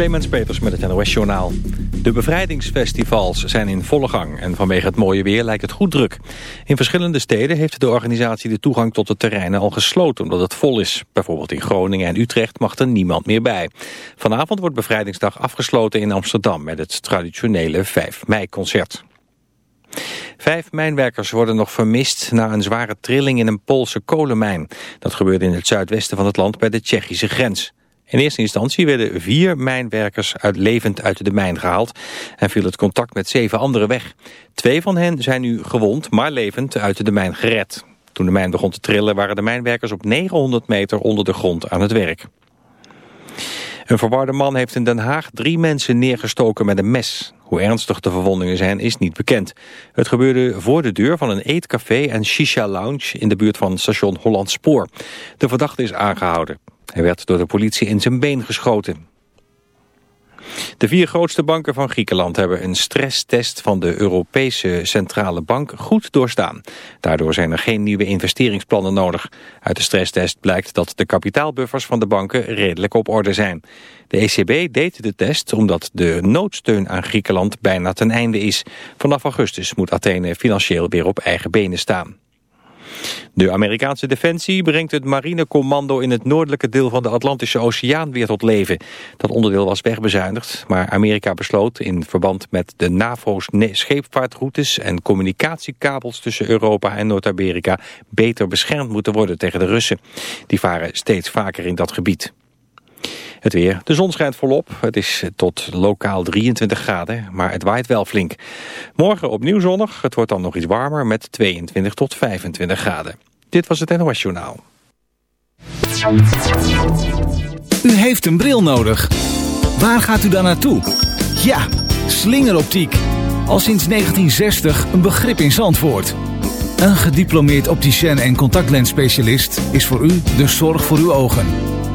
Clemens Peters met het NOS Journaal. De bevrijdingsfestivals zijn in volle gang en vanwege het mooie weer lijkt het goed druk. In verschillende steden heeft de organisatie de toegang tot de terreinen al gesloten omdat het vol is. Bijvoorbeeld in Groningen en Utrecht mag er niemand meer bij. Vanavond wordt bevrijdingsdag afgesloten in Amsterdam met het traditionele 5 mei-concert. Vijf mijnwerkers worden nog vermist na een zware trilling in een Poolse kolenmijn. Dat gebeurde in het zuidwesten van het land bij de Tsjechische grens. In eerste instantie werden vier mijnwerkers uit levend uit de mijn gehaald en viel het contact met zeven anderen weg. Twee van hen zijn nu gewond, maar levend uit de mijn gered. Toen de mijn begon te trillen waren de mijnwerkers op 900 meter onder de grond aan het werk. Een verwarde man heeft in Den Haag drie mensen neergestoken met een mes. Hoe ernstig de verwondingen zijn is niet bekend. Het gebeurde voor de deur van een eetcafé en shisha lounge in de buurt van station Holland Spoor. De verdachte is aangehouden. Hij werd door de politie in zijn been geschoten. De vier grootste banken van Griekenland hebben een stresstest van de Europese Centrale Bank goed doorstaan. Daardoor zijn er geen nieuwe investeringsplannen nodig. Uit de stresstest blijkt dat de kapitaalbuffers van de banken redelijk op orde zijn. De ECB deed de test omdat de noodsteun aan Griekenland bijna ten einde is. Vanaf augustus moet Athene financieel weer op eigen benen staan. De Amerikaanse defensie brengt het marinecommando in het noordelijke deel van de Atlantische Oceaan weer tot leven. Dat onderdeel was wegbezuinigd, maar Amerika besloot in verband met de NAVO's scheepvaartroutes en communicatiekabels tussen Europa en Noord-Amerika beter beschermd moeten worden tegen de Russen. Die varen steeds vaker in dat gebied. Het weer. De zon schijnt volop. Het is tot lokaal 23 graden, maar het waait wel flink. Morgen opnieuw zonnig. Het wordt dan nog iets warmer met 22 tot 25 graden. Dit was het NOS Journaal. U heeft een bril nodig. Waar gaat u dan naartoe? Ja, slingeroptiek. Al sinds 1960 een begrip in Zandvoort. Een gediplomeerd opticien en contactlensspecialist is voor u de zorg voor uw ogen.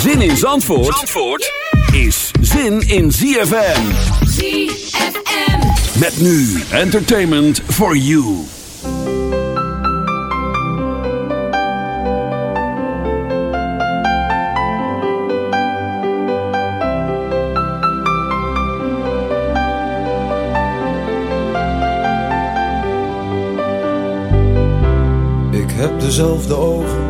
Zin in Zandvoort, Zandvoort is zin in ZFM. ZFM. Met nu entertainment for you. Ik heb dezelfde ogen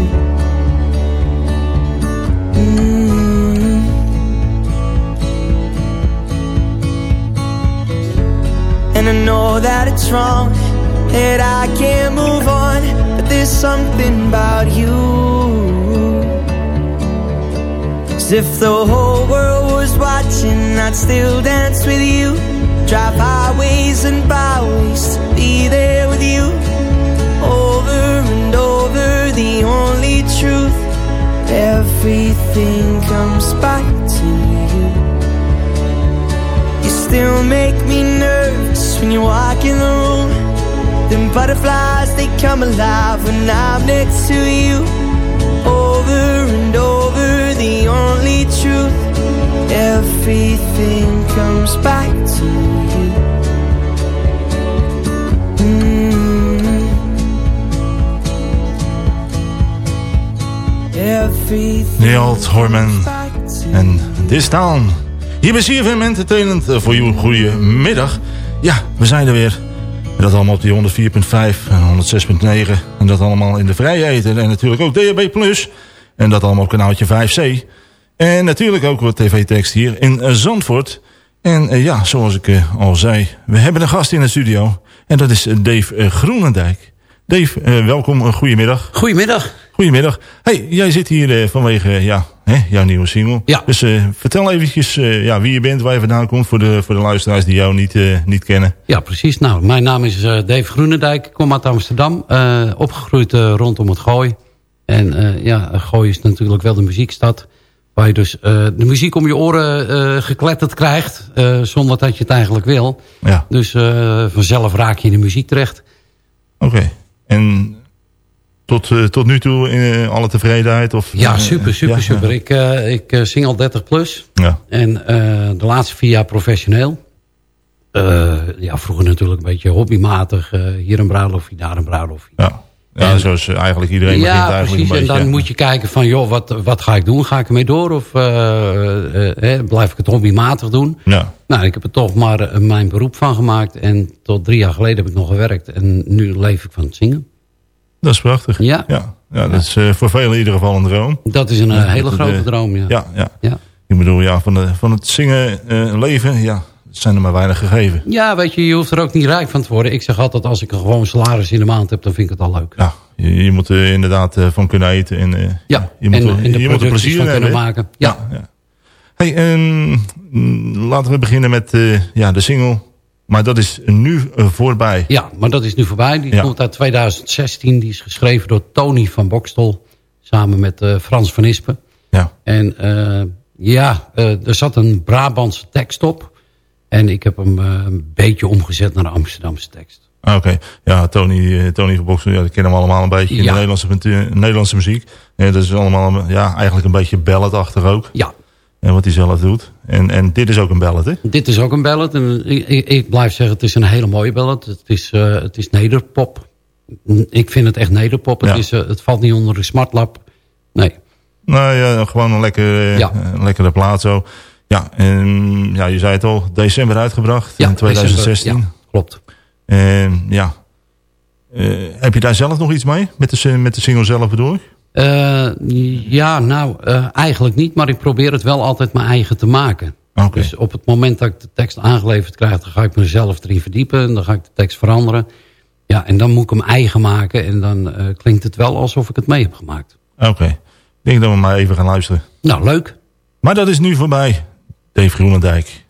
And I know that it's wrong, that I can't move on, but there's something about you. As if the whole world was watching, I'd still dance with you. Drive highways and byways to be there with when you walk in the room. Them butterflies, they come alive when I'm next to you. Over and over, the only truth. Everything comes back to you. Mm. Everything Horman en This Town. Hier bij CFM Entertainment eh, voor jou. Goedemiddag. Ja, we zijn er weer. En dat allemaal op die 104.5 en 106.9. En dat allemaal in de vrijheid. En natuurlijk ook DHB+. En dat allemaal op kanaaltje 5C. En natuurlijk ook wat tv-tekst hier in Zandvoort. En eh, ja, zoals ik eh, al zei, we hebben een gast in de studio. En dat is eh, Dave Groenendijk. Dave, welkom, goedemiddag. Goedemiddag. Goedemiddag. Hey, jij zit hier eh, vanwege eh, ja, hè, jouw nieuwe single. Ja. Dus eh, vertel eventjes ja, wie je bent, waar je vandaan komt... voor de, voor de luisteraars die jou niet, niet kennen. Ja, precies. Nou, mijn naam is Dave Groenendijk. Ik kom uit Amsterdam. opgegroeid rondom het Gooi. En ja, Gooi is natuurlijk wel de muziekstad. Waar je dus de muziek om je oren gekletterd krijgt. zonder dat je het eigenlijk wil. Ja, Dus vanzelf raak je in de muziek terecht. oké. En tot, eh, tot nu toe in eh, alle tevredenheid? Of, Ja, super, super, ja, super. Ik, eh, ik zing al 30 plus. Ja, En de laatste vier jaar professioneel. Ja, vroeger natuurlijk een beetje hobbymatig. hier een bruiloftje, daar een bruiloftje. ja. ja En- zoals eigenlijk iedereen begint Ja, eigenlijk precies. een En dan ja. moet je kijken van, joh, wat, wat ga ik doen? Ga ik ermee door? Of eh, blijf ik het hobbymatig doen? Ja, Nou, ik heb er toch maar mijn beroep van gemaakt. En tot drie jaar geleden heb ik nog gewerkt. En nu leef ik van het zingen. Dat is prachtig. Ja. ja. ja dat is voor velen in ieder geval een droom. Dat is een hele grote droom, ja. Ja, ja. ja. Ik bedoel, ja, van, de, van het zingen leven, ja, zijn er maar weinig gegeven. Ja, weet je, je hoeft er ook niet rijk van te worden. Ik zeg altijd, als ik een gewoon salaris in de maand heb, dan vind ik het al leuk. Ja, je, moet er inderdaad van kunnen eten. En, ja, je moet, en, de je moet er plezier van kunnen maken. Ja. ja, Hey, en, laten we beginnen met ja, de single maar dat is nu uh, voorbij. Ja, maar dat is nu voorbij. Die komt uit 2016. Die is geschreven door Tony van Bokstel. Samen met uh, Frans van Ispen. Ja. En uh, ja, er zat een Brabantse tekst op. En ik heb hem een beetje omgezet naar een Amsterdamse tekst. Ah, Oké, ja, Tony, Tony van Bokstel, ja, dat kennen we allemaal een beetje in de Nederlandse, Nederlandse muziek. Ja, dat is allemaal ja, eigenlijk een beetje balladachtig ook. Ja, en wat hij zelf doet. En, en dit is ook een ballad, hè? Dit is ook een ballad. En ik, ik, blijf zeggen, het is een hele mooie ballad. Het is, uh, het is nederpop. Ik vind het echt nederpop. Het, is, uh, het valt niet onder de smartlap. Nee. Nou ja, gewoon een, lekker, ja. een lekkere plaat zo. Ja, en ja, je zei het al, december uitgebracht ja, in 2016. December, ja, klopt. En ja, uh, heb je daar zelf nog iets mee? Met de, met de single zelf bedoel ik? Uh, ja, nou, uh, eigenlijk niet. Maar ik probeer het wel altijd mijn eigen te maken. Okay. Dus op het moment dat ik de tekst aangeleverd krijg... dan ga ik mezelf erin verdiepen. En dan ga ik de tekst veranderen. Ja, en dan moet ik hem eigen maken. En dan uh, klinkt het wel alsof ik het mee heb gemaakt. Oké. Ik denk dat we maar even gaan luisteren. Nou, leuk. Maar dat is nu voorbij. Dave Groenendijk.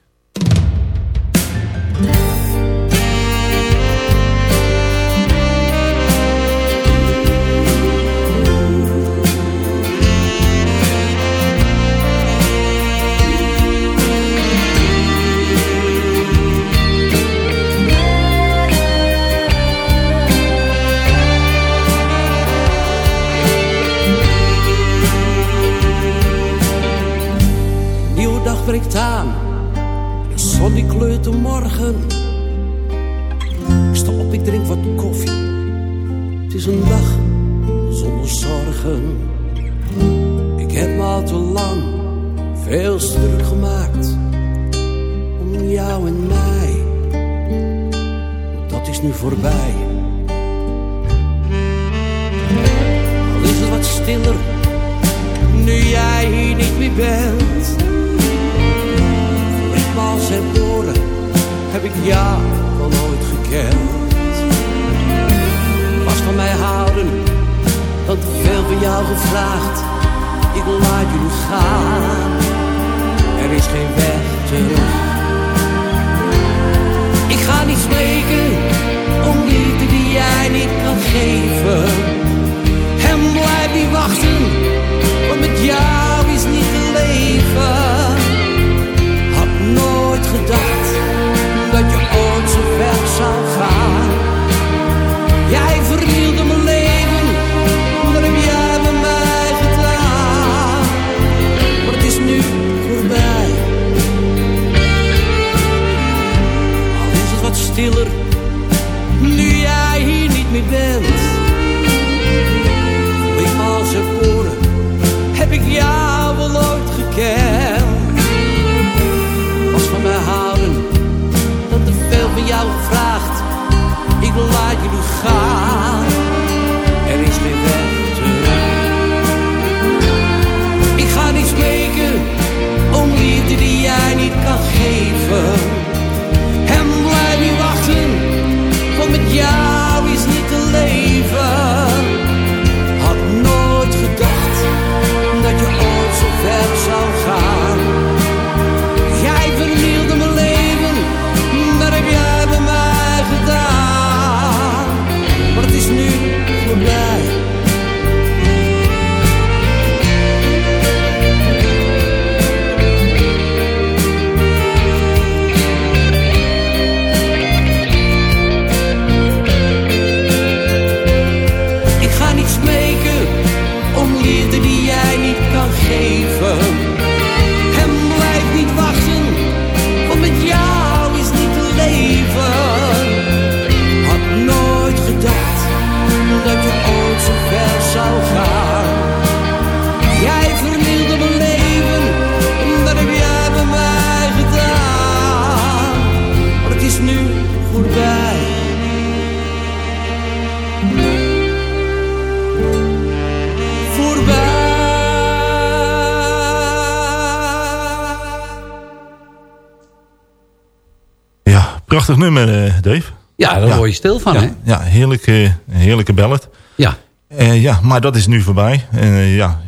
Prachtig nummer, eh, Dave. Ja, daar word je stil van, ja, hè? Ja, heerlijke, heerlijke ballad. Ja. Eh, ja, maar dat is nu voorbij. En eh, ja,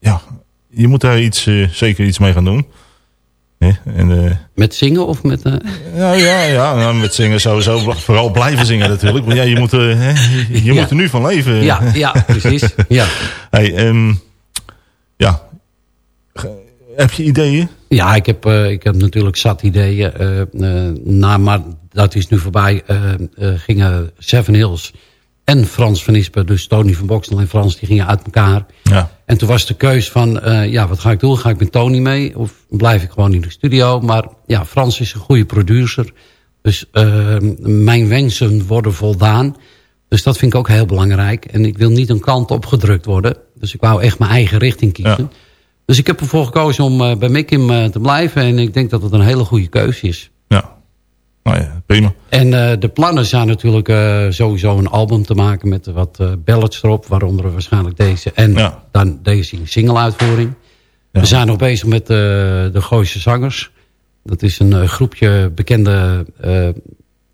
ja, je moet daar iets, eh, zeker iets mee gaan doen. En, eh, Met zingen of met... eh, ja, ja, ja nou, met zingen sowieso. Vooral blijven zingen natuurlijk. Want ja, je moet, eh, hè, je Ja. moet er nu van leven. Ja, ja, precies. Ja. Hey, ehm, ja. Heb je ideeën? Ja, ik heb, eh, ik heb natuurlijk zat ideeën. eh, eh, na, maar dat is nu voorbij. gingen Seven Hills en Frans van Ispen, dus Tony van Bokstel en Frans, die gingen uit elkaar. Ja. En toen was de keus van, ja, wat ga ik doen? Ga ik met Tony mee? Of blijf ik gewoon in de studio? Maar ja, Frans is een goede producer. Dus eh, mijn wensen worden voldaan. Dus dat vind ik ook heel belangrijk. En ik wil niet een kant opgedrukt worden. Dus ik wou echt mijn eigen richting kiezen. Dus ik heb ervoor gekozen om eh, bij Mikim eh, te blijven. En ik denk dat het een hele goede keuze is. Ja. Nou ja, prima. En eh, de plannen zijn natuurlijk sowieso een album te maken met wat ballads erop. Waaronder waarschijnlijk deze. En dan deze in single-uitvoering. We zijn nog bezig met de Gooise Zangers. Dat is een groepje bekende,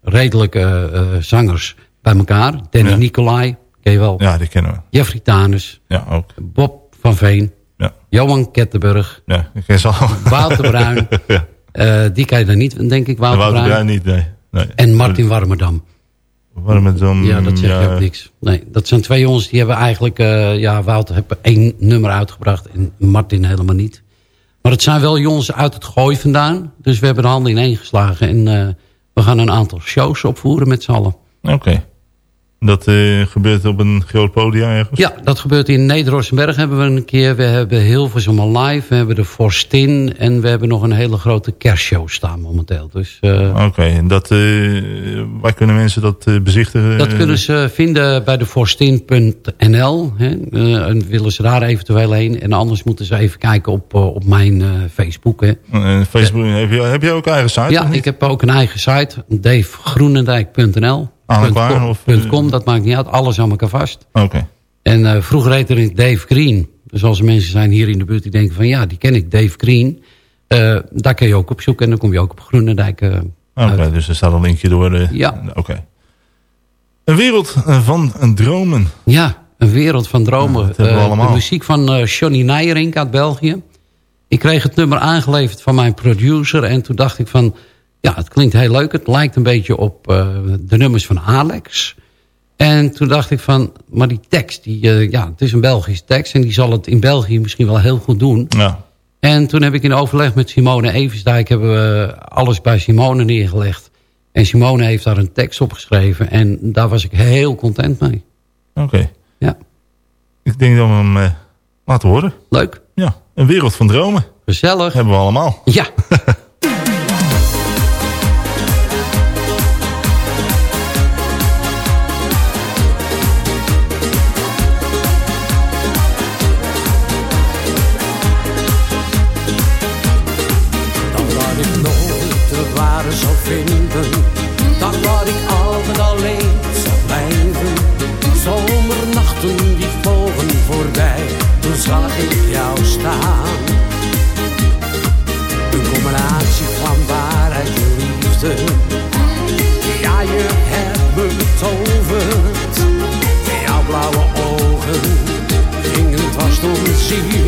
redelijke zangers bij elkaar. Danny Ja. Nicolai, ken je wel. Ja, die kennen we. Jeffrey Tanus. Ja, ook. Bob van Veen. Ja. Johan Kettenburg. Ja. Wouter Bruin. ja. Eh, die kan je dan niet, denk ik, Wouter, Wouter Bruin. Niet, nee. nee. En Martin Warmerdam. Dan... Ja, dat zeg je ook niks. Nee, dat zijn twee jongens die hebben eigenlijk... eh, ja, Wouter heeft één nummer uitgebracht en Martin helemaal niet. Maar het zijn wel jongens uit het gooi vandaan. Dus we hebben de handen ineen geslagen. En eh, we gaan een aantal shows opvoeren met z'n allen. Oké. Dat eh, gebeurt op een groot podium ergens? Ja, dat gebeurt in Neder-Rosenberg hebben we een keer. We hebben Hilversum Live, we hebben de Forstin... en we hebben nog een hele grote kerstshow staan momenteel. Dus eh, Oké, en dat, eh, waar kunnen mensen dat bezichtigen? dat kunnen ze vinden bij de forstin.nl. en willen ze daar eventueel heen. En anders moeten ze even kijken op, op mijn Facebook. Hè. Facebook, heb, je, heb je ook eigen site? Ja, ik heb ook een eigen site. davegroenendijk.nl Aan elkaar, of, Punt .com, dat maakt niet uit. Alles aan elkaar vast. Oké. En eh, vroeger heette het Dave Green. Dus als er mensen zijn hier in de buurt die denken van... ja, die ken ik, Dave Green. Eh, daar kun je ook op zoeken. En dan kom je ook op Groenendijk eh, Oké, dus er staat een linkje door. De, Ja. Oké. Een wereld eh, van dromen. Ja, een wereld van dromen. Eh. De muziek van eh, Johnny Nijering uit België. Ik kreeg het nummer aangeleverd van mijn producer. En toen dacht ik van... Ja, het klinkt heel leuk. Het lijkt een beetje op eh, de nummers van Alex. En toen dacht ik van... Maar die tekst, die, eh, ja, het is een Belgische tekst. En die zal het in België misschien wel heel goed doen. Ja. En toen heb ik in overleg met Simone Eversdijk... hebben we alles bij Simone neergelegd. En Simone heeft daar een tekst op geschreven. En daar was ik heel content mee. Oké. Ja. Ik denk dat we hem eh, laten horen. Leuk. Ja, een wereld van dromen. Gezellig. Hebben we allemaal. Ja. Zomernachten die vlogen voorbij. Toen zag ik jou staan. Een combinatie van waarheid en liefde. Ja, je hebt me betoverd. Jouw blauwe ogen gingen dwars door mijn ziel.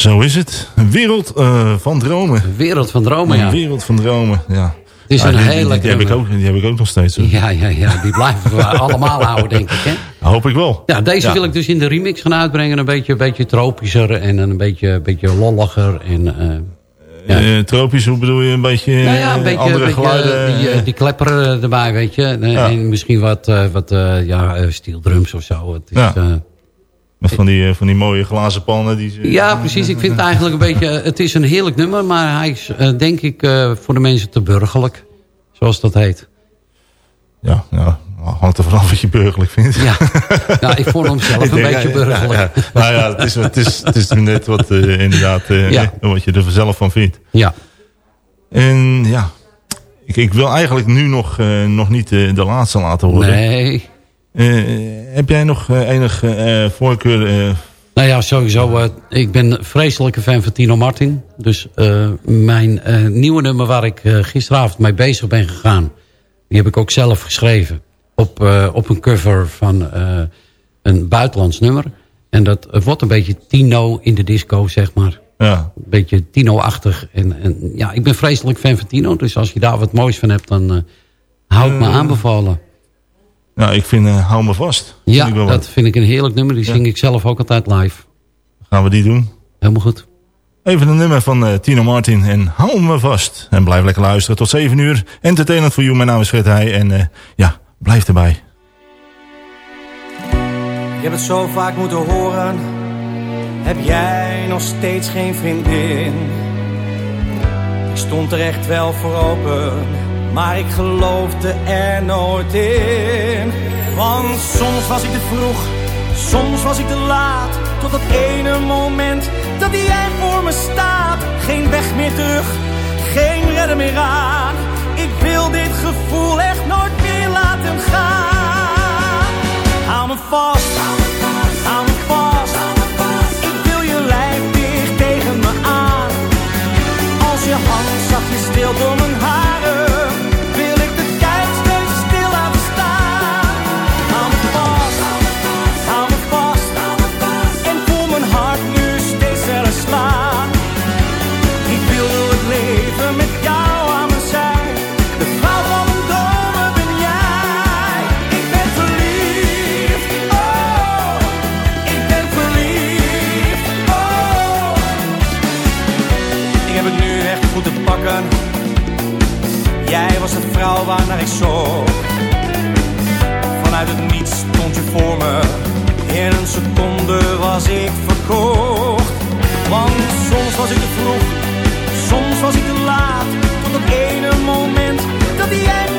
Zo is het. Een wereld eh, van dromen. Een wereld van dromen, ja. Een wereld van dromen, ja. Het is Ja, een die, hele die, die, heb ik ook, die heb ik ook nog steeds. hoor. Ja, ja, ja, die blijven we allemaal houden, denk ik. Hè? Hoop ik wel. Ja, deze Ja. wil ik dus in de remix gaan uitbrengen. Een beetje, een beetje tropischer en een beetje, een beetje lolliger. En, eh, ja. Eh, tropisch, hoe bedoel je? Een beetje, nou ja, een beetje, andere een beetje geluiden? die, die klepper eh, erbij, weet je. En, Ja. en misschien wat, wat ja, eh, steel drums of zo. Het is, Ja. Met van die, eh, van die mooie glazen pannen. Die ze, ja, precies. Ik vind het eigenlijk een beetje... Het is een heerlijk nummer, maar hij is eh, denk ik eh, voor de mensen te burgerlijk. Zoals dat heet. Ja, ja, hangt er vanaf wat je burgerlijk vindt. Ja, nou, ik vond hem zelf een denk, beetje burgerlijk. ja, ja. Nou ja, het is, het is, het is net wat inderdaad, Ja. wat je er zelf van vindt. Ja. En ja, ik, ik wil eigenlijk nu nog, nog niet de laatste laten horen. Nee. Eh, heb jij nog eh, enige eh, voorkeur? Nou ja, sowieso. ik ben een vreselijke fan van Tino Martin. Dus mijn nieuwe nummer waar ik gisteravond mee bezig ben gegaan... die heb ik ook zelf geschreven. Op, op een cover van een buitenlands nummer. En dat wordt een beetje Tino in de disco, zeg maar. ja, Een beetje Tino-achtig. En, en ja, ik ben vreselijk fan van Tino. Dus als je daar wat moois van hebt, dan hou ik me aanbevolen. Nou, ik vind eh, Hou Me Vast. Ja, dat vind ik een heerlijk nummer. Die zing ik zelf ook altijd live. Gaan we die doen? Helemaal goed. Even een nummer van eh, Tino Martin en hou me vast. En blijf lekker luisteren tot 7 uur. Entertainment voor you, mijn naam is Fred Heij. En eh, ja, blijf erbij. Ik heb het zo vaak moeten horen. Heb jij nog steeds geen vriendin? Ik stond er echt wel voor open, maar ik geloofde er nooit in. Want soms was ik te vroeg, soms was ik te laat. Tot dat ene moment dat jij voor me staat. Geen weg meer terug, geen redder meer aan. Ik wil dit gevoel echt nooit meer laten gaan. Hou me vast, hou me vast. Ik wil je lijf dicht tegen me aan. Als je hand zachtjes stil door mijn haren, ik zocht. Vanuit het niets stond je voor me. In een seconde was ik verkocht. Want soms was ik te vroeg, soms was ik te laat. Tot dat ene moment dat jij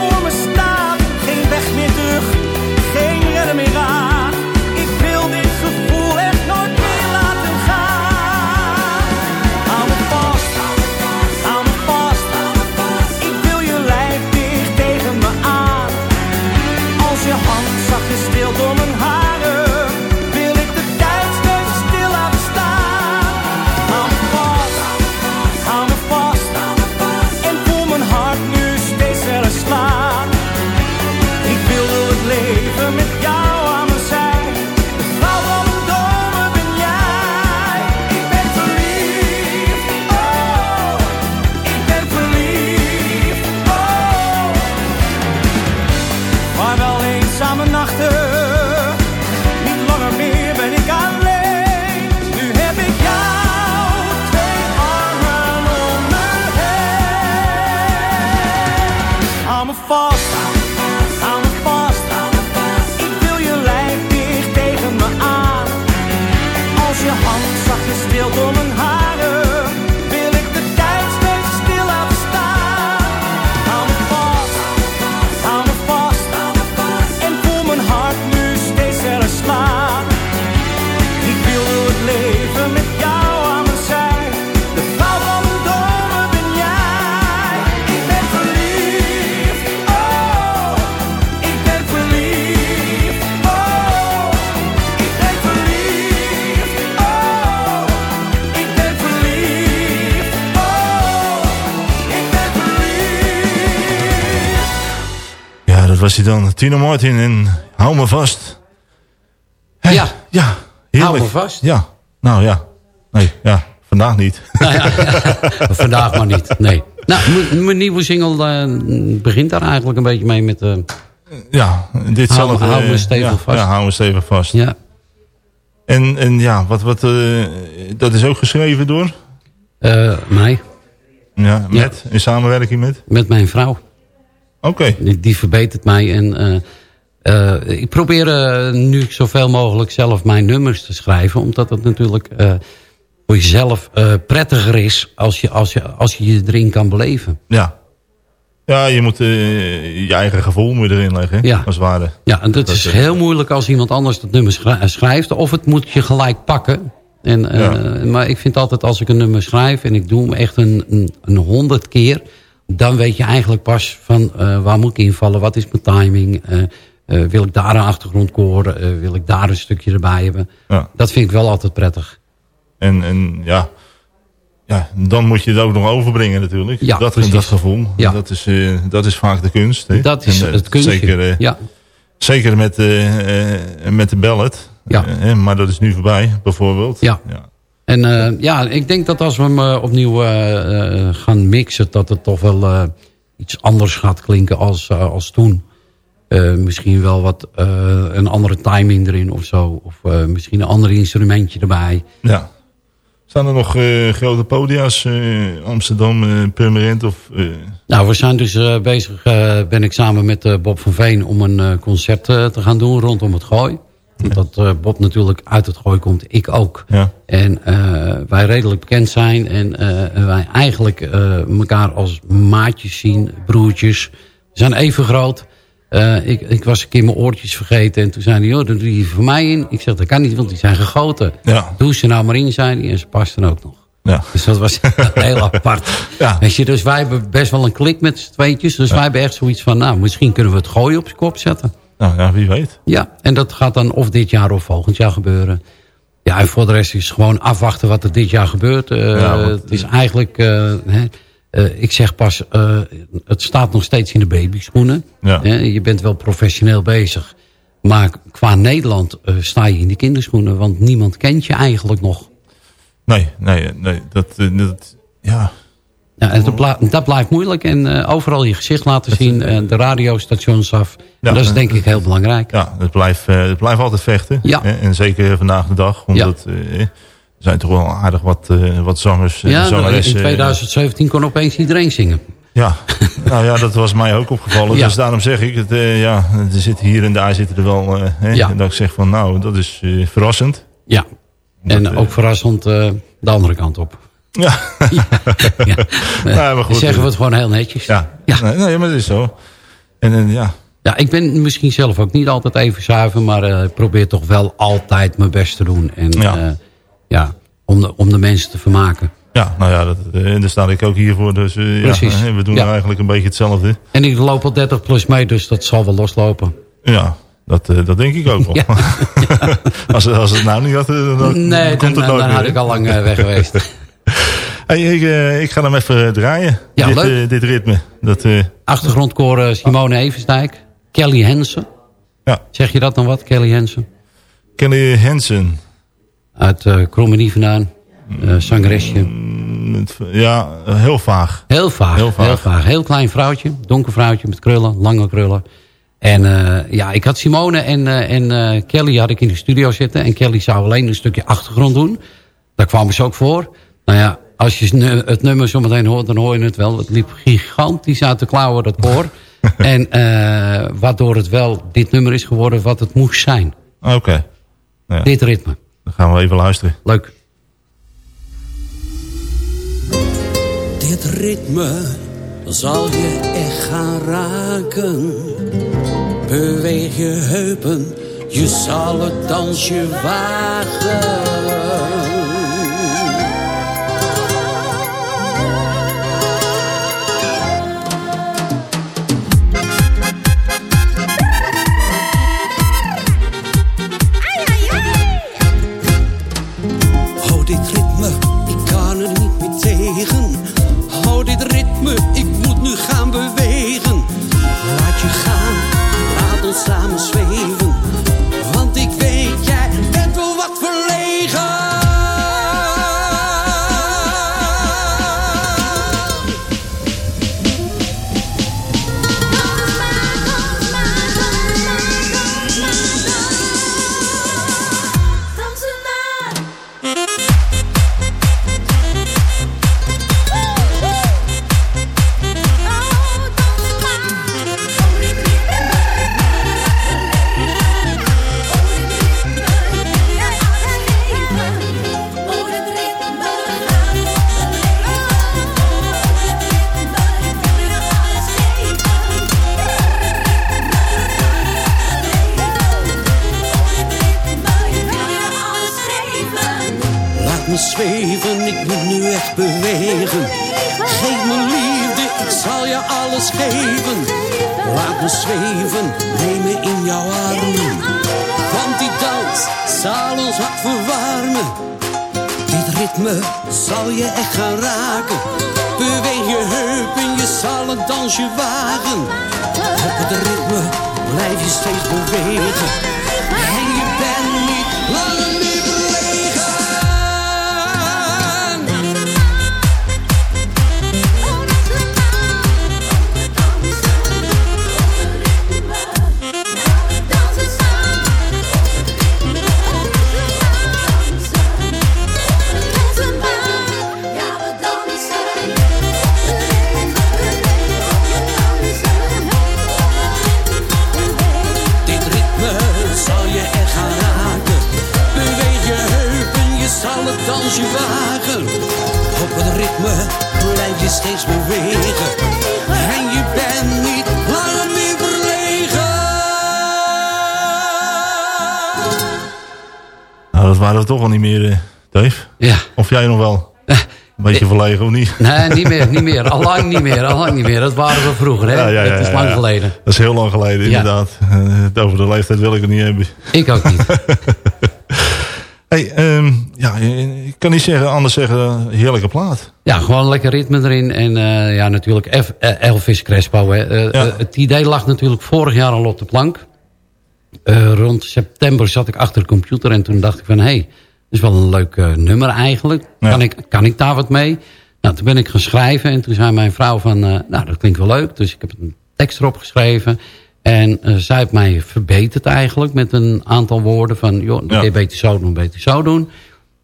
Dan. Tino Martin en Hou me vast. Hey, Ja. Ja, heerlijk. Hou me vast. Ja, nou ja. Nee, ja, vandaag niet. Nou ja, vandaag maar niet, nee. Nou, mijn nieuwe single eh, begint daar eigenlijk een beetje mee met... eh, ja, dit Hou- zelf, hou me eh, stevig ja, vast. Ja, hou me stevig vast. ja, En, en ja, wat, wat, dat is ook geschreven door? mij, Ja, met, in samenwerking met? met mijn vrouw. Oké. Die, die verbetert mij. En, eh, eh, ik probeer eh, nu zoveel mogelijk zelf mijn nummers te schrijven. Omdat het natuurlijk voor jezelf prettiger is als je, als, je, als je je erin kan beleven. Ja. Ja, je moet je eigen gevoel moet erin leggen, Ja. als het ware. Ja, en dat is heel moeilijk als iemand anders dat nummer schri- schrijft. Of het moet je gelijk pakken. En, Maar ik vind altijd als ik een nummer schrijf en ik doe hem echt een, een, een honderd keer... dan weet je eigenlijk pas van eh, waar moet ik invallen, wat is mijn timing... eh, eh, wil ik daar een achtergrondkoor, eh, wil ik daar een stukje erbij hebben. Ja. Dat vind ik wel altijd prettig. En, en ja, ja, dan moet je het ook nog overbrengen natuurlijk. Ja, dat, precies. dat gevoel. Ja. Dat, is, dat is vaak de kunst. Hè? Dat is En, het kunstje. Zeker, ja. zeker met, met de ballad. Ja. Maar dat is nu voorbij, bijvoorbeeld. Ja. En eh, ja, ik denk dat als we hem eh, opnieuw eh, gaan mixen... dat het toch wel iets anders gaat klinken als, als toen. Misschien wel wat een andere timing erin of zo. Of misschien een ander instrumentje erbij. Ja. Staan er nog grote podia's, Amsterdam, Purmerend of... Nou, we zijn dus bezig, ben ik samen met Bob van Veen... om een concert te gaan doen rondom het Gooi. Omdat eh, Bob natuurlijk uit het Gooi komt, ik ook. Ja. En eh, wij redelijk bekend zijn en eh, wij eigenlijk elkaar als maatjes zien, broertjes. We zijn even groot. Ik, ik was een keer mijn oortjes vergeten en toen zei hij, joh, dan doe je die voor mij in. Ik zeg, dat kan niet, want die zijn gegoten. Ja. Doe ze nou maar in, zei hij, en ze pasten ook nog. Ja. Dus dat was heel apart. Ja. Weet je, dus wij hebben best wel een klik met z'n tweetjes. Dus wij hebben echt zoiets van, nou, misschien kunnen we het gooien op zijn kop zetten. Nou ja, wie weet. Ja, en dat gaat dan of dit jaar of volgend jaar gebeuren. Ja, en voor de rest is gewoon afwachten wat er dit jaar gebeurt. Eh, Ja, want- het is eigenlijk, eh, hè, eh, ik zeg pas, eh, het staat nog steeds in de babyschoenen. Ja. Hè, je bent wel professioneel bezig. Maar qua Nederland eh, sta je in de kinderschoenen. Want niemand kent je eigenlijk nog. Nee, nee, nee. Dat, eh, dat, ja, Ja, en dat, dat blijft moeilijk. En eh, overal je gezicht laten zien. en de radiostations af. Ja. dat is denk ik heel belangrijk. ja het, blijft, eh, het blijft altijd vechten. Ja. Hè, En zeker vandaag de dag. Omdat eh, er zijn toch wel aardig wat, eh, wat zangers en Ja, in zangeressen. 2017 kon opeens iedereen zingen. Ja, nou ja, dat was mij ook opgevallen. Dus daarom zeg ik, het, eh, ja, er zitten hier en daar zitten er wel... eh, hè, dat ik zeg van, nou, dat is eh, verrassend. Ja. En Dat, eh, ook verrassend eh, de andere kant op. Ja, ja. Ja, maar goed, zeggen we eh, het gewoon heel netjes. ja. Ja. Nee, nee, maar dat is zo. En eh, ja, Ja, ik ben misschien zelf ook niet altijd even zuiver... maar eh, ik probeer toch wel altijd mijn best te doen. En, Ja. ja. ja, om, de, om de mensen te vermaken. ja, nou ja, dat, eh, en daar sta ik ook hier voor. Dus eh, ja, Precies. eh, we doen Ja. eigenlijk een beetje hetzelfde. En ik loop al 30 plus mee, dus dat zal wel loslopen. Ja, dat, eh, dat denk ik ook wel. Ja. als, als het nou niet had, eh, dan Nee, dan, had ik al lang eh, weg geweest. Hey, ik, eh, ik ga hem even draaien. Ja, dit, leuk. eh, dit ritme. Dat, eh, Achtergrondkoor eh, Simone Eversdijk. Kelly Hansen. Ja. Zeg je dat dan wat, Kelly Hansen? Kelly Hansen. Uit uh, Krommenie vandaan. Zangeresje. Mm, Ja, heel vaag. Heel vaag, Heel heel vaag. Heel klein vrouwtje, donker vrouwtje met krullen, lange krullen. En eh, ja, ik had Simone en, eh, en eh, Kelly had ik in de studio zitten. En Kelly zou alleen een stukje achtergrond doen. Daar kwamen ze ook voor. Nou ja, als je het nummer zo meteen hoort, dan hoor je het wel. Het liep gigantisch uit de klauwen, dat koor. en eh, waardoor het wel dit nummer is geworden wat het moest zijn. Oké. Ja. Dit ritme. Dan gaan we even luisteren. Leuk. Dit ritme zal je echt gaan raken. Beweeg je heupen, je zal het dansje wagen. Ritme zal je echt gaan raken. Beweeg je heupen, je zal een dansje wagen. Op het ritme blijf je steeds bewegen. Waren we toch al niet meer, eh, Dave. Ja. Of jij nog wel? Een beetje verlegen of niet? Nee, niet meer, niet meer. Allang niet meer, allang niet meer. Dat waren we vroeger, hè? Ja, ja, ja, dat is lang geleden. Dat is heel lang geleden, inderdaad. Eh, over de leeftijd wil ik het niet hebben. Ik ook niet. hey, ehm, ja, eh, ik kan niet zeggen, anders zeggen, heerlijke plaat. Ja, gewoon lekker ritme erin. En eh, ja, natuurlijk F- eh, Elvis Crespo. Hè. Eh, eh, het idee lag natuurlijk vorig jaar al op de plank. Eh, rond september zat ik achter de computer en toen dacht ik van... hé, hey, dat is wel een leuk eh, nummer eigenlijk. Kan, ik, kan ik daar wat mee? Nou, toen ben ik gaan schrijven en toen zei mijn vrouw van... eh, nou, dat klinkt wel leuk. Dus ik heb een tekst erop geschreven. En zij heeft mij verbeterd eigenlijk met een aantal woorden van... joh, dat kun je beter zo doen, beter zo doen.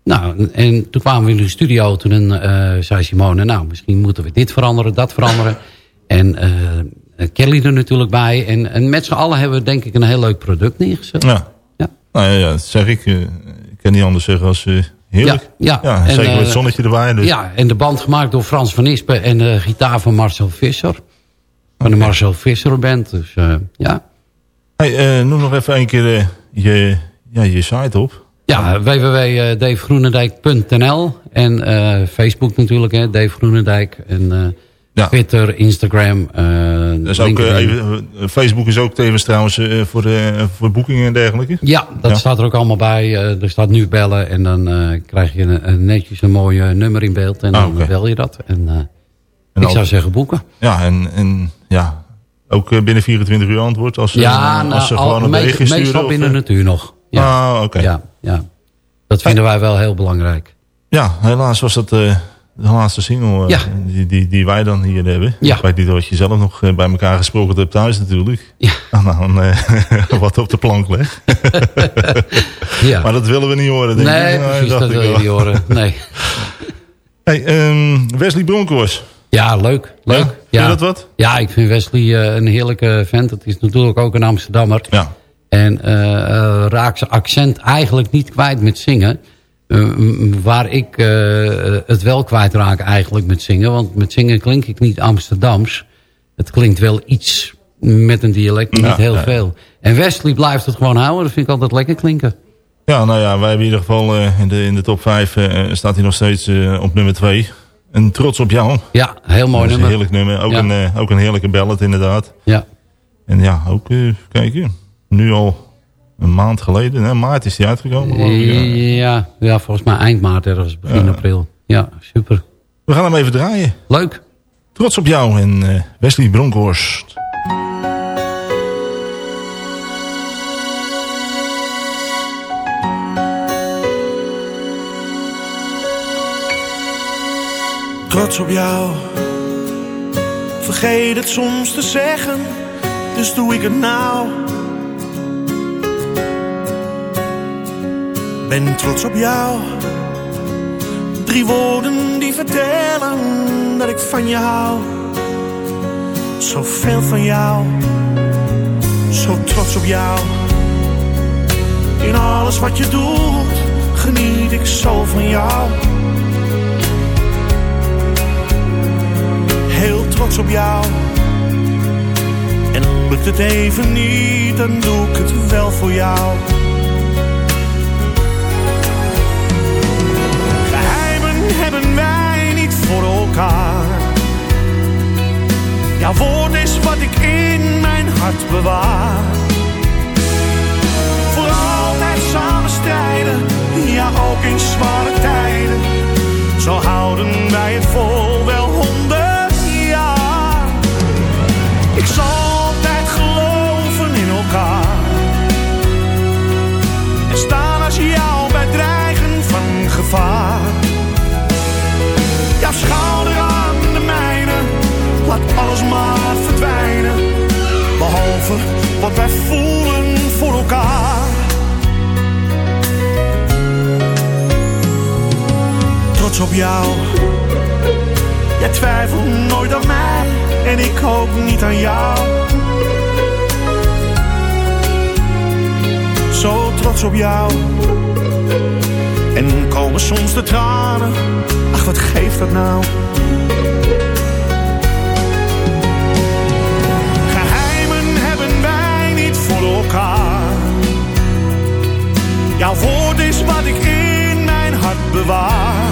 Nou, en- en toen kwamen we in de studio. Toen zei Simone, nou, misschien moeten we dit veranderen, dat veranderen. En Kelly er natuurlijk bij. En, en met z'n allen hebben we denk ik een heel leuk product neergezet. Ja. Ja. Nou ja, ja, dat zeg ik. eh, ik kan niet anders zeggen als eh, heerlijk. Ja, ja. En, zeker met het eh, zonnetje erbij. Dus. Ja, en de band gemaakt door Frans van Ispen en de gitaar van Marcel Visser. Van de Marcel Visser band. Dus eh, ja. Hey, eh, noem nog even een keer eh, je, ja, je site op. Ja, www.davegroenendijk.nl en eh, Facebook natuurlijk, hè, Dave Groenendijk. En eh, Twitter, Instagram, is ook, eh, even, eh, Facebook is ook tevens trouwens voor, de, voor boekingen en dergelijke. Ja, dat staat er ook allemaal bij. Er staat nu bellen en dan krijg je een, netjes een mooi eh, nummer in beeld. En Ah, dan bel je dat. En, En ik zou zeggen boeken. Ja, en, en ja, ook binnen 24 uur antwoord als, ze- ja, als nou, ze al- gewoon een berichtje sturen. meestal of, binnen het uur nog. Ja. Ah, oké. Ja, ja. Dat vinden wij wel heel belangrijk. Ja, helaas was dat de laatste single eh, Ja. die, die, die wij dan hier hebben. Ja. Ik weet niet wat je zelf nog eh, bij elkaar gesproken hebt thuis natuurlijk. Ja. En dan eh, wat op de plank leg. Ja. Maar dat willen we niet horen, denk Nee, ik. Nou, precies, dacht dat ik wil je wel. niet horen. Nee. Hey, ehm, Wesley Bronkhorst. Ja, leuk. leuk. Ja? Vind je dat wat? Ja, ik vind Wesley uh, een heerlijke vent. Het is natuurlijk ook een Amsterdammer. Ja. En uh, raakt zijn accent eigenlijk niet kwijt met zingen. Waar ik het wel kwijtraak eigenlijk met zingen. Want met zingen klink ik niet Amsterdams. Het klinkt wel iets met een dialect, niet heel ja. veel. En Wesley blijft het gewoon houden. Dat vind ik altijd lekker klinken. Ja, nou ja, wij hebben in ieder geval in, de, in de top 5 staat hij nog steeds op nummer 2. Een trots op jou. Ja, heel mooi nummer. Een heerlijk nummer. Ook, ja. een, ook een heerlijke ballad inderdaad. Ja. En ja, ook, kijk je, nu al een maand geleden, hè, maart is die uitgekomen. Ja, ja, volgens mij eind maart ergens, begin ja. april. Ja, super. We gaan hem even draaien. Leuk. Trots op jou en uh, Wesley Bronkhorst. trots op jou. Vergeet het soms te zeggen, dus doe ik het nou. Ben trots op jou. Drie woorden die vertellen dat ik van je hou. Zoveel van jou, zo trots op jou. In alles wat je doet, geniet ik zo van jou. heel trots op jou. En lukt het even niet, dan doe ik het wel voor jou. Jouw woord is wat ik in mijn hart bewaar. Voor altijd samen strijden, ja ook in zware tijden. Zo houden wij het vol wel honderd ik zal altijd geloven in elkaar. En staan als jou bij dreigen van gevaar. Jouw schouder alles maar verdwijnen. Behalve wat wij voelen voor elkaar. Trots op jou. Jij twijfelt nooit aan mij en ik hoop niet aan jou. Zo trots op jou. En komen soms de tranen, ach wat geeft dat nou? Jouw woord is wat ik in mijn hart bewaar.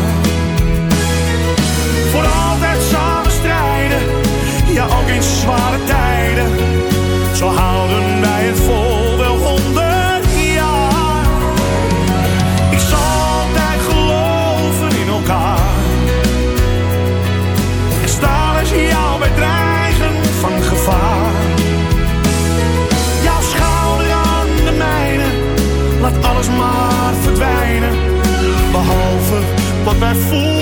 Voor altijd samen strijden ja ook in zware tijden. Zo houden wij het vol alles maar verdwijnen. Behalve wat wij voelen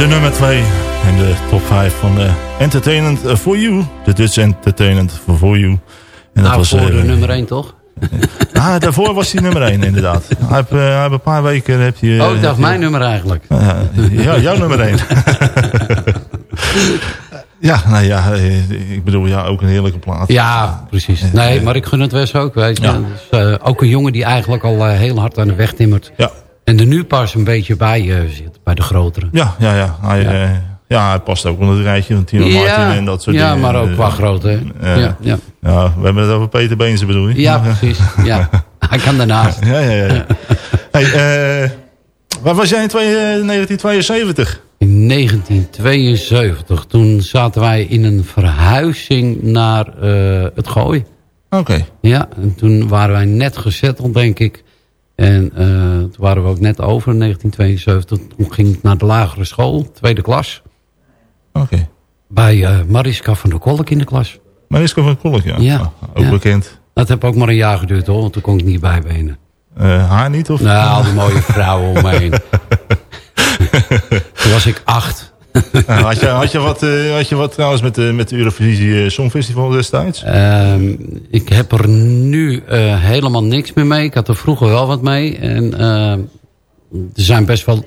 de nummer 2 in de top 5 van de Entertainment for You. De Dutch Entertainment for You. En nou, dat was, voor uh, de nummer 1 toch? ah, daarvoor was hij nummer 1 inderdaad. Hij heeft, uh, hij heeft een paar weken... Heb je, oh, ik dacht mijn nummer eigenlijk. ja, jouw nummer 1. ja, nou ja, ik bedoel, ja, ook een heerlijke plaat. Ja, precies. Nee, maar ik gun het Wes ook, weet je. Ja. Dus, uh, ook een jongen die eigenlijk al heel hard aan de weg timmert. Ja. En er nu pas een beetje bij uh, zit, bij de grotere. Ja, ja, ja. Hij, ja. Uh, Ja, hij past ook onder het rijtje van Tino Ja, Martin en dat soort ja, dingen. maar ook Eh, qua grootte, eh, Ja, ja. ja, we hebben het over Peter Beense bedoel je? Ja, precies. Ja. Hij kan daarnaast. Ja, ja, ja. hey, eh, waar was jij in twee- eh, 1972? In 1972, toen zaten wij in een verhuizing naar eh, het Gooi. Oké. Ja, en toen waren wij net gezetteld, denk ik. En eh, toen waren we ook net over in 1972. Toen ging ik naar de lagere school, tweede klas. Oké. Bij eh, Mariska van der Kolk in de klas. Mariska van Kolk, ja. Ja. Ah, ook ja. bekend. Dat heb ook maar een jaar geduurd hoor, want toen kon ik niet bijbenen. Eh, haar niet? Of? Nou, al die mooie vrouwen om me heen. toen was ik acht. Nou, had, je, had, je wat, eh, had je wat trouwens met, de met de Eurovisie eh, Songfestival destijds? Ehm, ik heb er nu eh, helemaal niks meer mee. Ik had er vroeger wel wat mee. En eh, er zijn best wel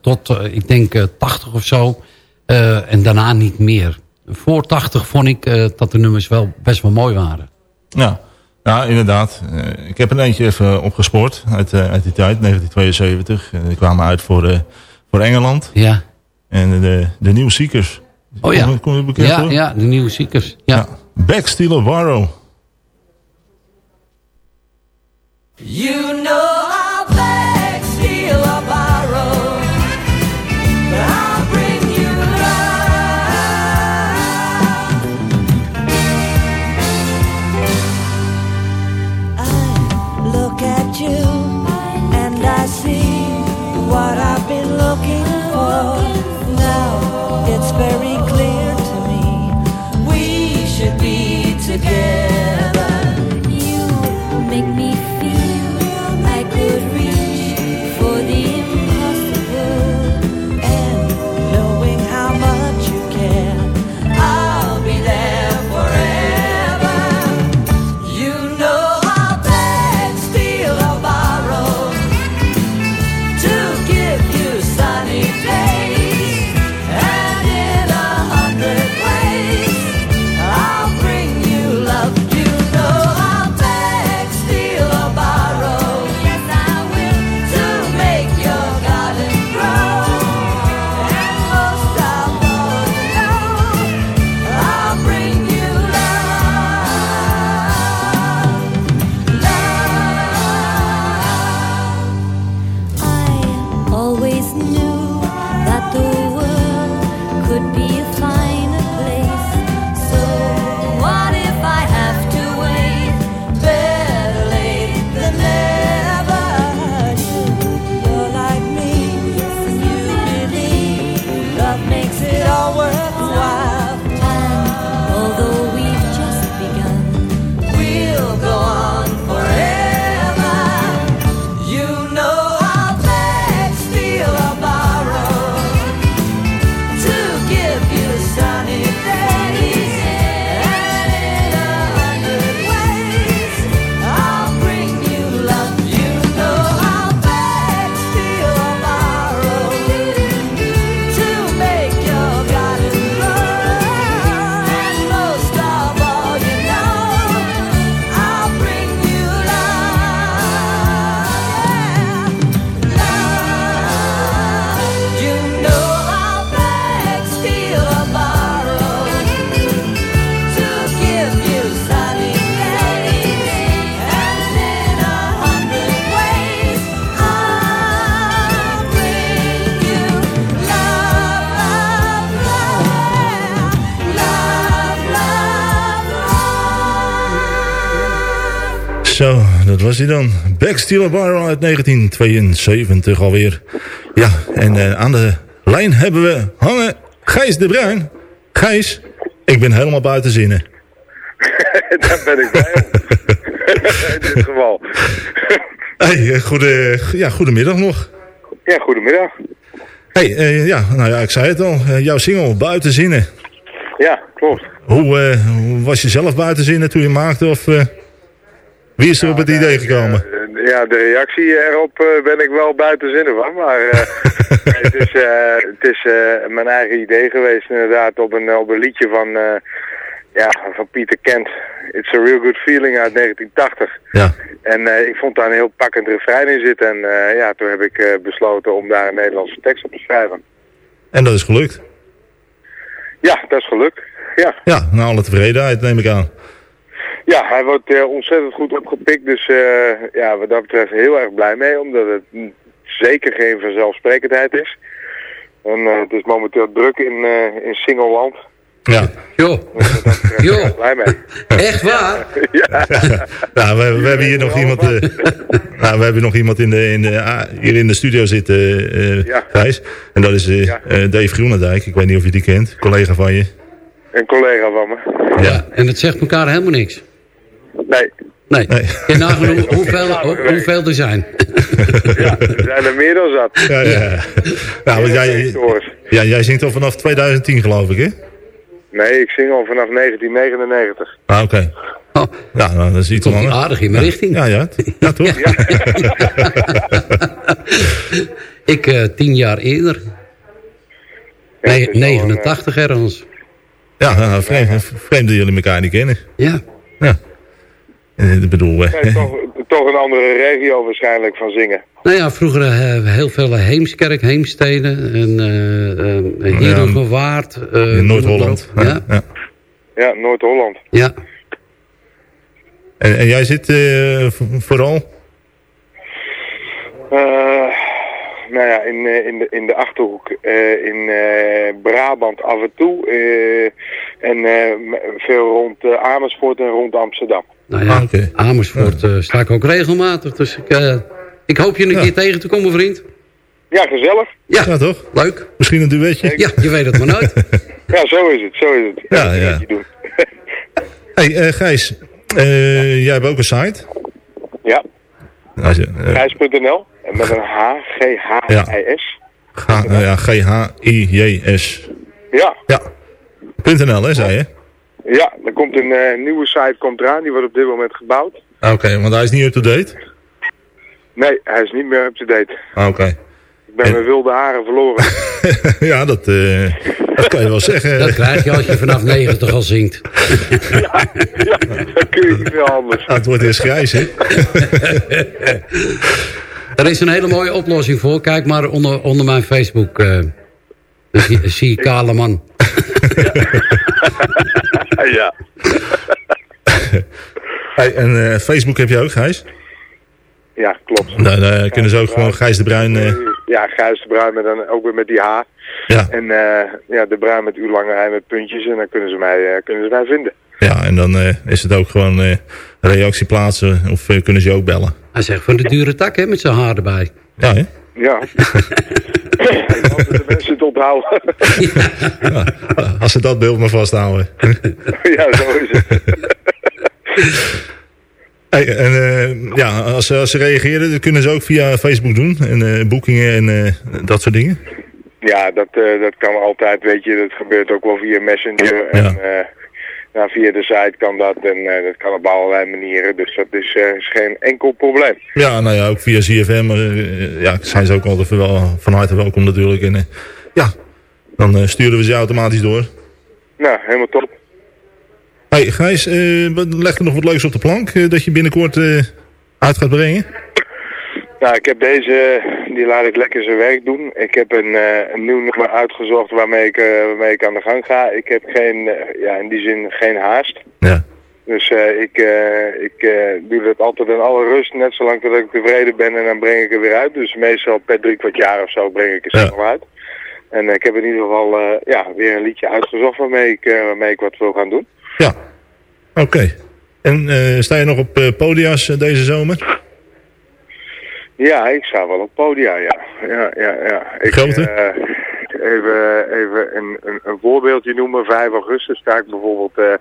tot, ik denk, eh, 80 of zo. En daarna niet meer. Voor 80 vond ik dat de nummers wel best wel mooi waren. Ja, nou, inderdaad. Ik heb er eentje even opgespoord uit, uit die tijd, 1972. Eh, die kwamen uit voor, voor Engeland. Ja. En de, de Nieuw Seekers. Oh ja. Kom, kom je bekend Ja, hoor? ja, de nieuwe ziekers. Ja. Back, or Borrow. You know hij dan. Back, Steal or Borrow uit 1972 alweer. Ja, en eh, aan de lijn hebben we hangen Gijs de Bruin. Gijs, ik ben helemaal buiten zinnen. Daar ben ik bij om. In dit geval. Hey, eh, goede, ja, goedemiddag nog. Ja, goedemiddag. Hey, eh, ja, nou ja, ik zei het al. eh, jouw single Buiten Zinnen. Ja, klopt. Hoe, hoe was je zelf buiten zinnen toen je maakte? Of wie is er op het idee gekomen? Eh, Ja, de reactie erop eh, ben ik wel buiten zinnen van. Maar eh, het is, eh, het is eh, mijn eigen idee geweest inderdaad op een, op een liedje van, eh, ja, van Pieter Kent. It's a real good feeling uit 1980. Ja. En eh, ik vond daar een heel pakkend refrein in zitten. En eh, ja, toen heb ik eh, besloten om daar een Nederlandse tekst op te schrijven. En dat is gelukt. Ja, dat is gelukt. Ja, Ja, naar alle tevredenheid neem ik aan. Ja hij wordt eh, ontzettend goed opgepikt. Dus eh, ja, wat dat betreft heel erg blij mee. Omdat het zeker geen vanzelfsprekendheid is. En eh, het is momenteel druk in, eh in Singeland. Ja. Joh. Joh. Blij mee. Echt waar? ja. Nou, we, we hebben hier nog iemand, eh, nou, we hebben nog iemand in de, in de, ah, hier in de studio zitten, eh Ja. Gijs. En dat is Dave Groenendijk. Ik weet niet of je die kent, collega van je. Een collega van me. Ja. En het zegt elkaar helemaal niks. Nee. Nee. Je nagaan hoe- hoeveel, hoe- hoeveel er zijn. Ja, er zijn er meer dan zat. Ja, ja. Nou, want jij, ja, jij zingt al vanaf 2010 geloof ik, hè? Nee, ik zing al vanaf 1999. Ah, oké. Ja, nou, dat is iets langer. aardig in mijn richting. Ja, ja. Ja, toch? Ik eh, tien jaar eerder. Nee, 89 ergens. Ja, nou, vreemd, vreemd dat jullie elkaar niet kennen. Ja. Ja. Eh, Ik bedoel, eh, Nee, toch, toch een andere regio waarschijnlijk van zingen. Nou ja, vroeger eh, heel veel Heemskerk, Heemsteden. En eh uh, Herengewaard. eh, in Noord-Holland. Ja. Ja. Ja, Noord-Holland. ja. En, en jij zit eh, vooral? Eh, nou ja, in, eh, in, de, in de Achterhoek, eh, in eh, Brabant af en toe. eh, en eh, veel rond eh, Amersfoort en rond Amsterdam. Nou ja, Amersfoort eh, sta ik ook regelmatig. Dus ik, eh, ik hoop je een keer tegen te komen, vriend. Ja, gezellig. Ja, toch? Leuk. Misschien een duetje? Ja, je weet het maar nooit. Ja, zo is het, zo is het. Ja, ja. Hey, eh, Gijs. eh, jij hebt ook een site? Ja, gijs.nl. En met een H, G-H-I-S. G- ja, G-H-I-J-S. Ja. Ja. .nl, hè, zei je? Ja, er komt een eh, nieuwe site komt eraan, die wordt op dit moment gebouwd. Oké, want hij is niet up-to-date? Nee, hij is niet meer up-to-date. Ah, Oké. Ik ben mijn wilde haren verloren. ja, dat, eh, dat kan je wel zeggen. Dat krijg je als je vanaf 90 al zingt. Dan kun je niet veel anders. Ah, het wordt eerst grijs, hè? Er is een hele mooie oplossing voor. Kijk maar onder, onder mijn Facebook. eh dan zie, zie je kale man. ja. Hey, en eh, Facebook heb je ook, Gijs? Ja, klopt. Nou, daar kunnen ze ook gewoon Gijs de Bruin... eh, Ja, Gijs de Bruin, met dan ook weer met die H. Ja. En eh, ja, de Bruin met uw lange ei met puntjes. En dan kunnen ze mij, eh, kunnen ze mij vinden. ja, en dan eh, is het ook gewoon eh, reactie plaatsen of kunnen ze je ook bellen. Hij zegt van de dure tak, hè, met zijn haar erbij. Ja, hè? Ja. Ik hoop dat de mensen het onthouden. Ja, als ze dat beeld maar vasthouden. ja, zo is het. Hey, en eh, ja, als, ze- als ze reageren, dat kunnen ze ook via Facebook doen. En eh, boekingen en eh, dat soort dingen. Ja, dat, dat kan altijd, weet je. Dat gebeurt ook wel via Messenger. En, nou, via de site kan dat. En eh, dat kan op allerlei manieren. Dus dat is, eh, is geen enkel probleem. Ja, nou ja, ook via CFM eh, ja, zijn ze ook altijd wel van harte welkom natuurlijk. En ja, dan sturen we ze automatisch door. Nou, helemaal top. Hey Gijs, leg er nog wat leuks op de plank dat je binnenkort uit gaat brengen? Nou, ik heb deze, die laat ik lekker zijn werk doen. Ik heb een, eh, een nieuw nummer uitgezocht waarmee ik, eh, waarmee ik aan de gang ga. Ik heb geen, eh, ja, in die zin geen haast. Ja. Dus ik, ik doe dat altijd in alle rust, net zolang dat ik tevreden ben en dan breng ik er weer uit. Dus meestal per drie kwart jaar of zo breng ik er Ja. uit. En ik heb in ieder geval ja, weer een liedje uitgezocht waarmee ik, waarmee ik wat wil gaan doen. Ja. Oké. En sta je nog op podia's deze zomer? Ja, ik sta wel op podia, ja. Ja, ja, ja. Ik, Grote? eh, even even een, een, een voorbeeldje noemen. 5 augustus sta ik bijvoorbeeld eh,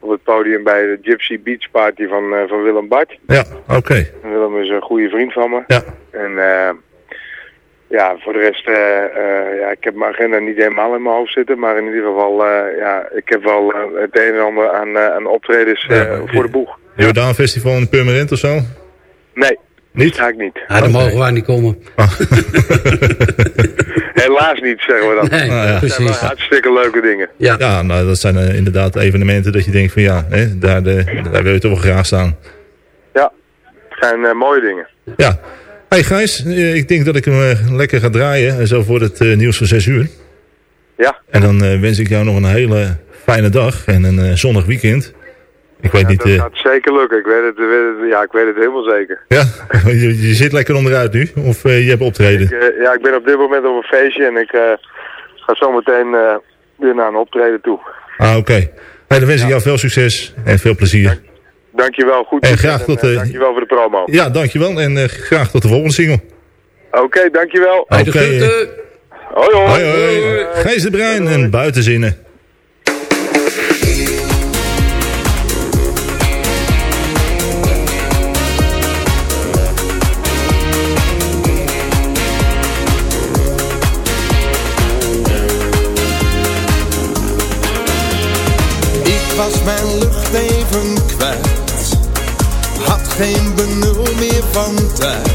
op het podium bij de Gypsy Beach Party van, eh, van Willem Bart. Ja, oké. Willem is een goede vriend van me. Ja. En ja, voor de rest, ja, ik heb mijn agenda niet helemaal in mijn hoofd zitten. Maar in ieder geval, ja, ik heb wel het een en ander aan, aan optredens voor de boeg. Jordaan Festival in Purmerend of zo? Nee, niet? ga ik niet. Ja, dan mogen wij niet komen. Helaas niet, zeggen we dan. Nee, Ah, ja. Dat zijn wel precies. hartstikke leuke dingen. Ja. nou dat zijn eh, inderdaad evenementen dat je denkt van ja, hè, daar, de, daar wil je toch wel graag staan. Ja, het zijn eh, mooie dingen. Ja. Hey Gijs, eh, ik denk dat ik hem eh, lekker ga draaien. eh, Zo voor het eh, nieuws van 6 uur. Ja. En dan eh, wens ik jou nog een hele fijne dag en een eh, zonnig weekend. Ik weet niet... Dat eh, gaat zeker lukken. Ik weet het, weet het- ja, ik weet het helemaal zeker. ja, je, je zit lekker onderuit nu? Of eh, je hebt optreden? Ik, eh, ja, ik ben op dit moment op een feestje en ik eh, ga zo meteen eh, weer naar een optreden toe. Ah, oké. Hey, dan wens ik jou veel succes en veel plezier. Dankjewel, goed. En graag tot, dankjewel voor de promo. Ja, dankjewel en eh, graag tot de volgende single. Oké, dankjewel. Oké. Hoi, hoi. Hoi, hoi. Gijs de Bruin en Buitenzinnen. Geen benul meer van tijd.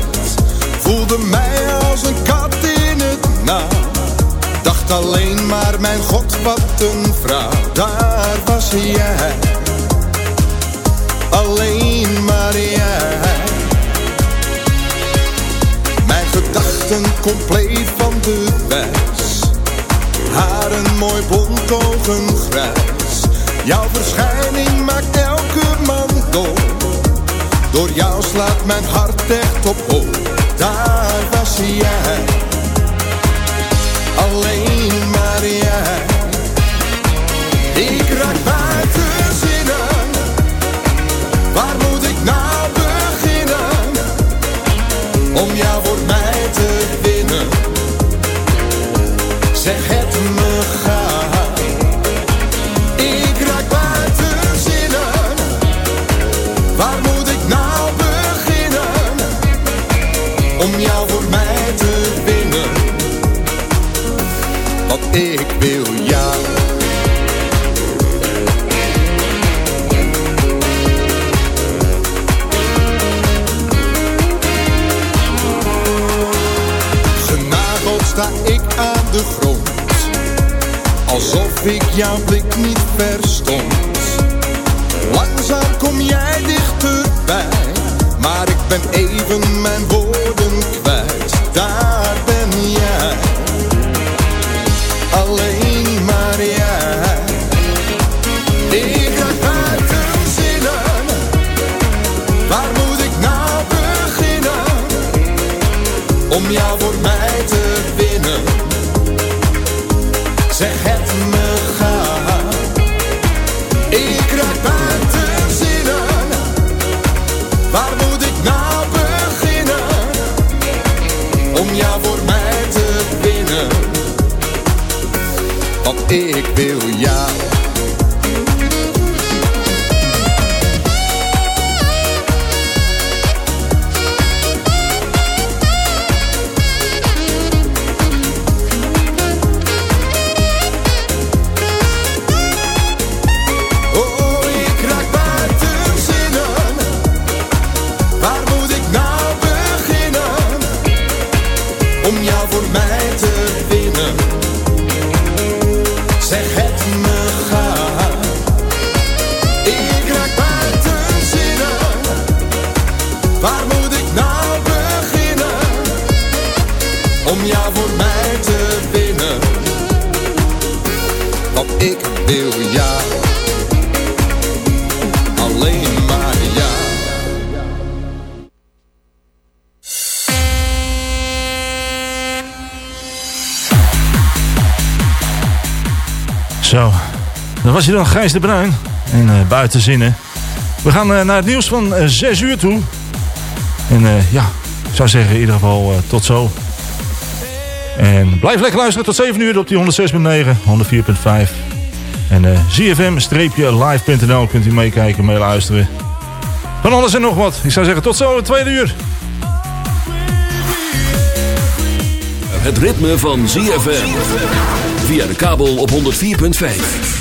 Voelde mij als een kat in het nauw. Dacht alleen maar, mijn god, wat een vrouw. Daar was jij. Alleen maar jij. Mijn gedachten compleet van de wijs. Haren mooi blond, ogen grijs. Jouw verschijning maakt elke man dol. Door jou slaat mijn hart echt op hol. Daar was jij. Alleen maar jij. Ik raak buiten zinnen. Waar moet ik nou beginnen? Om jou voor mij te winnen. Zeg ik aan de grond. Alsof ik jouw blik niet verstond. Langzaam kom jij dichterbij. Maar ik ben even mijn woorden kwijt. Daar ben jij. Alleen maar jij. Ik raak buiten zinnen. Waar moet ik nou beginnen? Om jou ik wil jou. Was je dan Gijs de Bruin en eh buiten zinnen. We gaan eh, naar het nieuws van eh 6 uur toe. En eh, ja, ik zou zeggen in ieder geval eh, tot zo. En blijf lekker luisteren tot 7 uur op die 106.9, 104.5. En eh zfm-live.nl kunt u meekijken, meeluisteren. Van alles en nog wat. Ik zou zeggen tot zo, het tweede uur. Het ritme van ZFM. Via de kabel op 104.5.